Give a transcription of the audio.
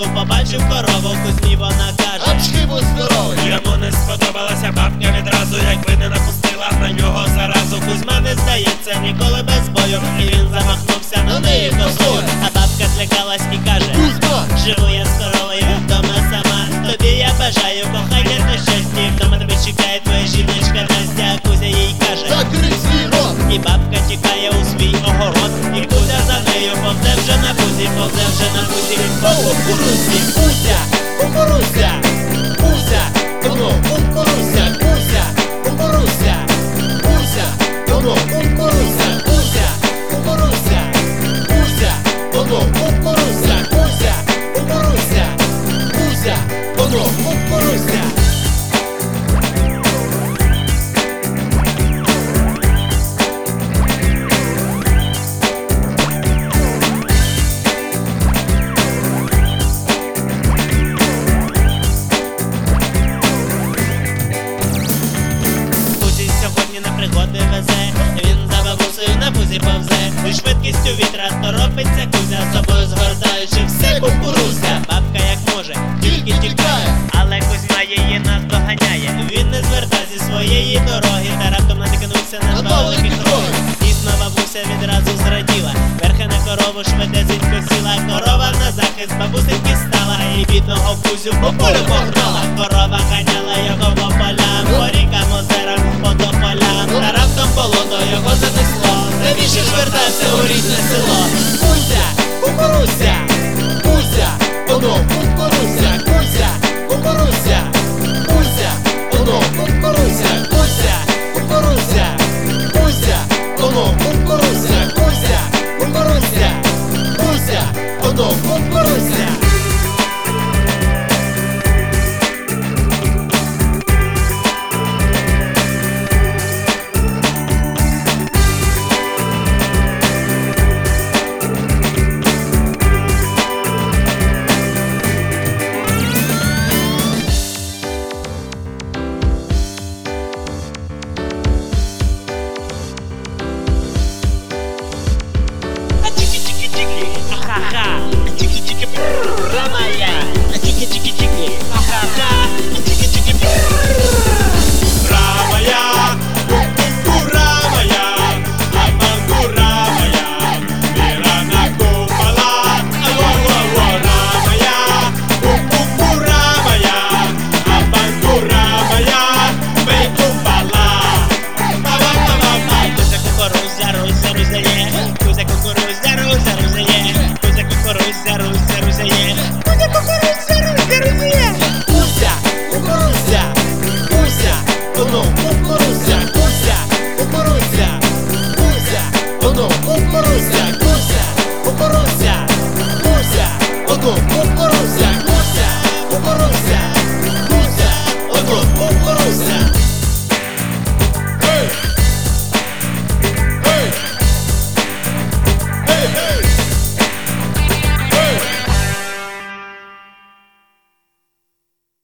ficou pra baixo o coro. Повзе вже на пузі по кукурузі Кузя, кукурузя, Кузя, воно сьогодні везе, він за бабусею на бузі повзе, і швидкістю вітра торопиться кузя, з собою згортаючи все кукурузя. Бабка як може, тільки тікає, але Кузьма її наздоганяє. Він не зверта зі своєї дороги, та раптом натикнувся на два великих роги. Дійсно, бабуся відразу зраділа, верхи на корову швидесенько сіла, корова на захист бабусеньки стала, і бідного кузю по полю погнала.